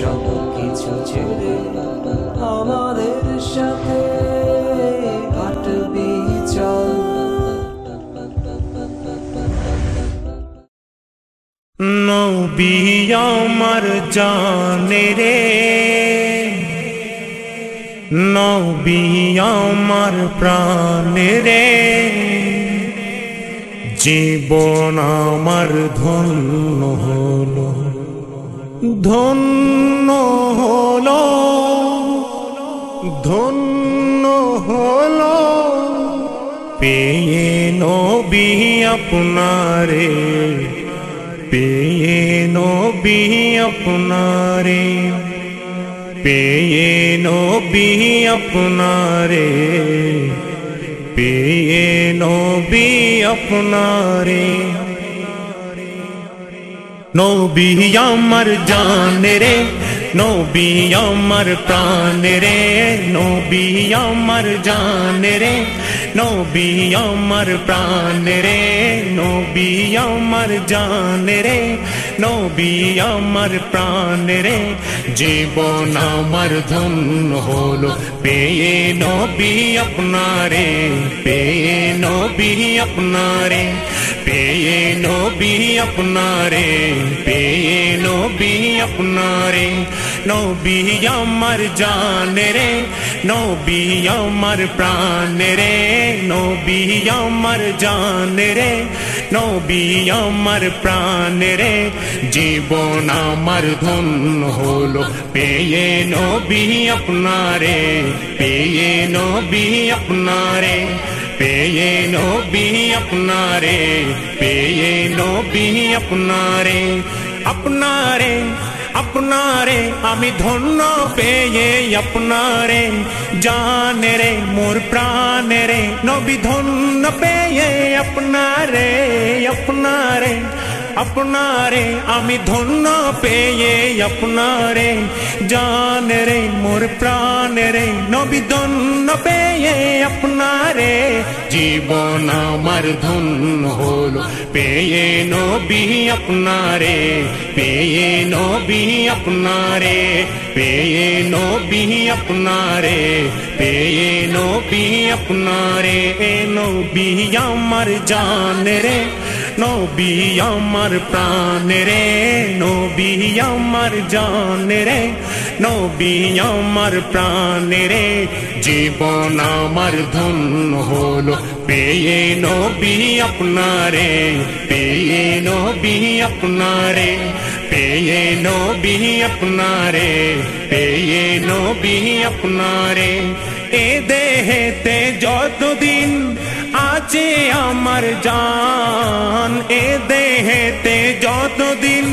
সব কিছু ছেড়ে আমাদের সাথে নবী আমার জানে রে। নবী আমার প্রাণে রে। জীবন আমার ধন্য হলো। ধন্য হল ধন্য হল। পেয়ে নবী আপনারে, পেয়ে নবী আপনারে, পেয়ে নবী আপনারে, পেয়ে নবী আপনারে। নবী আমার জান রে, নবী আমার প্রাণ রে, নবী আমার জান রে, নবী আমার প্রাণ রে, নবী আমার জান রে, নবী আমার প্রাণ রে। জীবন আমার ধন্য হলো, পেয়ে নবী আপনারে, পেয়ে নবী আপনারে। পেয়ে নবী আপনারে, পেয়ে নবী আপনারে। নবী আমার জান রে, নবী আমার প্রাণ রে। নবী আমার জান রে, নবী আমার প্রাণ রে। জীবন আমার ধন্য হলো, পেয়ে নবী আপনারে, পেয়ে নবী আপনারে। পেয়ে নবী আপনারে পেয়ে নবী আপনারে আপনারে আপনারে আমি ধন্য পেয়ে আপনারে জানে রে মোর প্রাণে রে নবী ধন্য পেয়ে আপনারে আপনারে আপনারে আমি ধন্য পেয়ে আপনারে। জান রে, মোর প্রাণ রে, নবী ধন্য পেয়ে আপনারে। জীবন আমার ধন্য হলো, পেয়ে নবী আপনারে, পেয়ে নবী আপনারে, পেয়ে নবী আপনারে, পেয়ে নবী আপনারে নবী আমার জান রে। নবী আমার প্রাণ রে, নবী আমার জান রে, নবী আমার প্রাণ রে। জীবন আমার ধন্য হলো, পেয়ে নবী আপনারে, পেয়ে নবী আপনারে, পেয়ে নবী আপনারে, পেয়ে নবী আপনারে। এ দেহেতে যতদিন আছে আমার জান এ দেহেতে যতদিন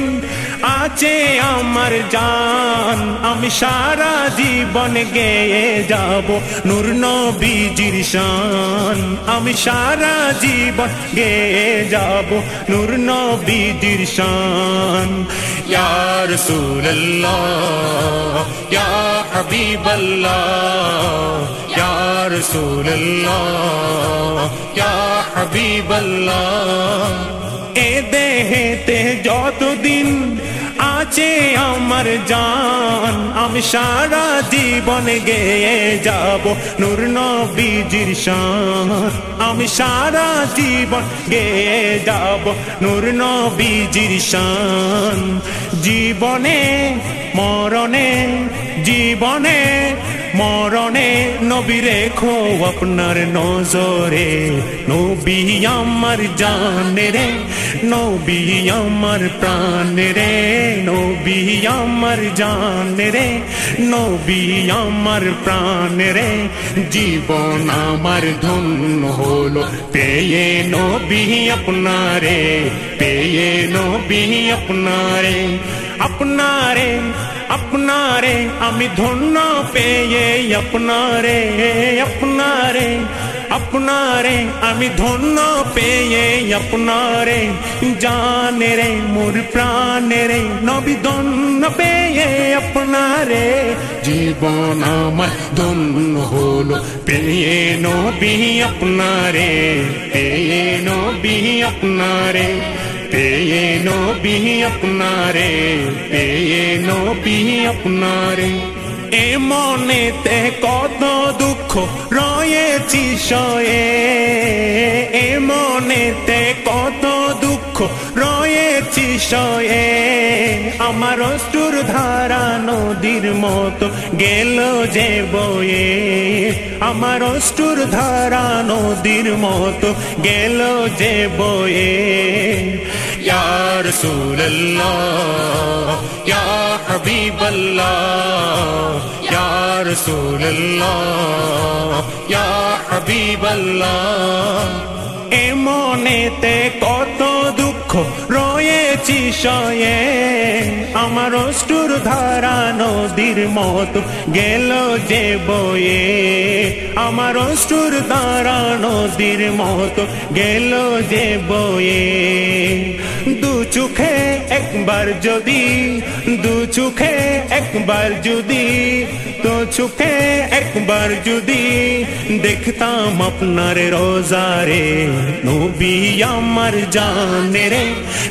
আছে আমার জান। আমি সারা জীবন গেয়ে যাব নূর নবীজির শান। আমি সারা জীবন গেয়ে যাব নূর নবীজির শান। ইয়া রাসূলুল্লাহ, ইয়া হাবিবাল্লাহ, ইয়া রাসূলুল্লাহ, ইয়া হাবিবাল্লাহ। এ দেহেতে যতদিন আছে আমার জান। আমি সারা জীবন গেয়ে যাব নূর নবীজির শান। আমি সারা জীবন গেয়ে যাব নূর নবীজির শান। জীবনে, মরণে, জীবনে মরণে নবী রেখো আপনার নজরে। নবী আমার জানে রে, নবী আমার প্রাণ রে। নবী আমার জানে রে, নবী আমার প্রাণ রে। জীবন আমার ধন্য হলো, পেয়ে নবী আপনারে, পেয়ে নবী আপনারে। আপনারে আপনারে আমি ধন্য পেয়ে আপনারে আপনারে আপনারে আমি ধন্য পেয়ে আপনারে জানে রে মোর প্রাণে রে নবী ধন্য পেয়ে আপনারে জীবন আমার ধন্য হলো পেয়ে নবী আপনারে পেয়ে নবী আপনারে পেয়ে নবী আপনারে, পেয়ে নবী আপনারে। এ মনেতে কত দুঃখ রয়েছি সয়ে, এ মনেতে কত দুঃখ সয়ে আমার অষ্টুর ধারা নদীর মতো গেল যে বয়ে। আমার অষ্টুর ধারা নদীর মতো গেল যে বয়ে। ইয়ার সুল্লাহ ইয়া ইয়া রাসূলুল্লাহ, ইয়া হাবিবাল্লাহ। এ মনেতে কত দুঃখ রয়েছি সয়ে, আমার অষ্টুর ধারা নদীর মতো গেল যে বয়ে। আমার অষ্টুর ধারা নদীর মতো গেল যে বয়ে। দু চোখে একবার যদি, দু চোখে একবার যদি, তো চোখে একবার যদি দেখতাম আপনার রোজারে। নবী আমার জানে রে,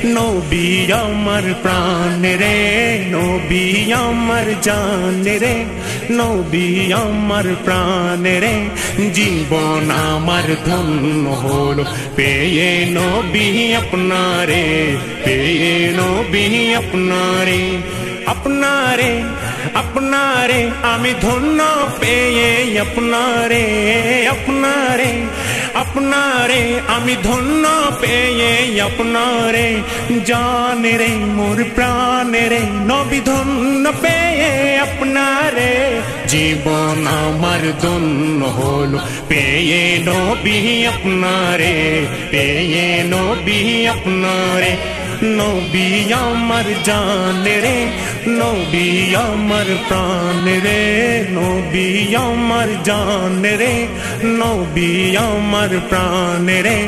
নবী আমার প্রাণ রে, নবী আমার জানে রে, নবী আমার প্রাণ রে। জীবন আমার ধন্য হলো, পেয়ে নবী আপনারে, পেয়ে নবী আপনারে। আপনারে আপনারে আমি ধন্য, পেয়ে আপনারে। আপনারে, আমি ধন্য পেয়ে আপনারে। জান রে মোর প্রাণ রে, নবী ধন্য পেয়ে আপনারে। জীবন আমার ধন্য হলো, পেয়ে নবী আপনারে, পেয়ে নবী আপনারে। নবী আমার জান রে নবী আমার প্রাণ রে নবী আমার জান রে নবী আমার প্রাণ রে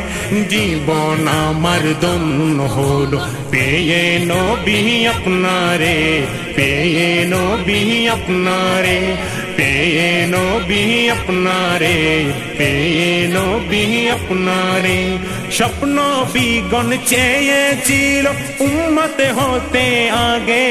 জীবন আমার দন্য হলো পেয়ে নবী আপনারে পেয়ে নবী আপনারে পেয়ে নবী আপনারে পেয়ে নবী আপনারে স্বপ্ন বিগণ চেয়েছিল উম্মতে হতে আগে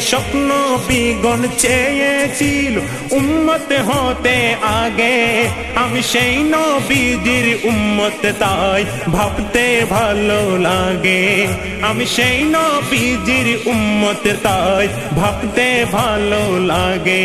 স্বপ্ন বিগণ চেয়েছিল। উম্মতে হতে আগে আমি সেই নবীজির উম্মত, তাই ভাবতে ভালো লাগে। আমি সেই নবীজির উম্মত, তাই ভাবতে ভালো লাগে।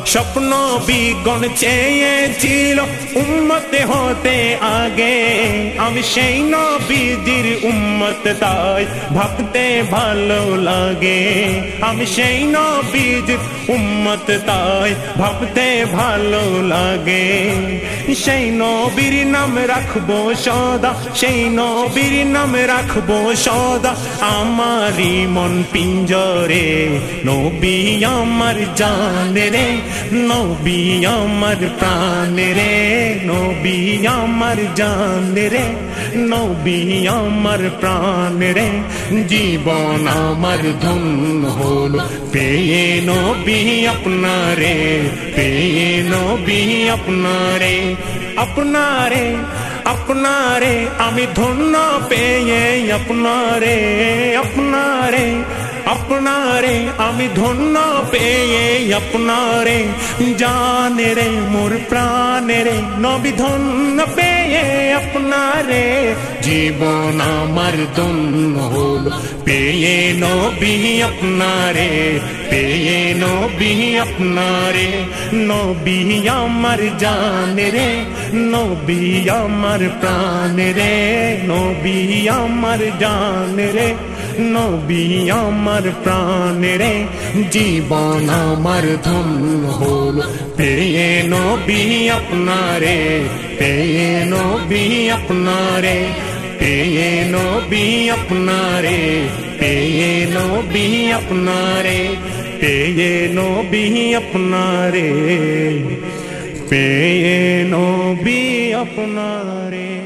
স্বপ্ন বিগণ চেয়েছিল, উম্মতে হতে আগে। আমি সেই নবীজির উম্মত তাই ভাবতে ভালো লাগে। আমি সেই নবীজির উম্মত তাই ভাবতে ভালো লাগে। সেই নবীর নাম রাখব সদা, সেই নবীর নাম রাখব সদা। আমারই মন পিঞ্জরে, নবী আমার জান রে। নবী আমার প্রাণ রে, নবী আমার জান রে, নবী আমার প্রাণ রে। জীবন আমার ধন্য হলো, পেয়ে নবী আপনারে, পেয়ে নবী আপনারে। আপনারে আপনারে, আমি ধন্য, পেয়ে আপনারে আপনারে। আপনারে আমি ধন্য পেয়ে আপনারে জানে রে মোর প্রাণে রে নবী ধন্য পেয়ে আপনারে জীবন আমার ধন্য হল পেয়ে নবী আপনারে পেয়ে নবী আপনারে নবী আমার জানে রে নবী আমার প্রাণ নবী আমার জান নবী আমার প্রাণ রে জীবন আমার ধন্য হল। পেয়ে নবী আপনারে পেয়ে নবী আপনারে পেয়ে নবী আপনারে পেয়ে নবী আপনারে পেয়ে নবী আপনারে পেয়ে নবী আপনারে।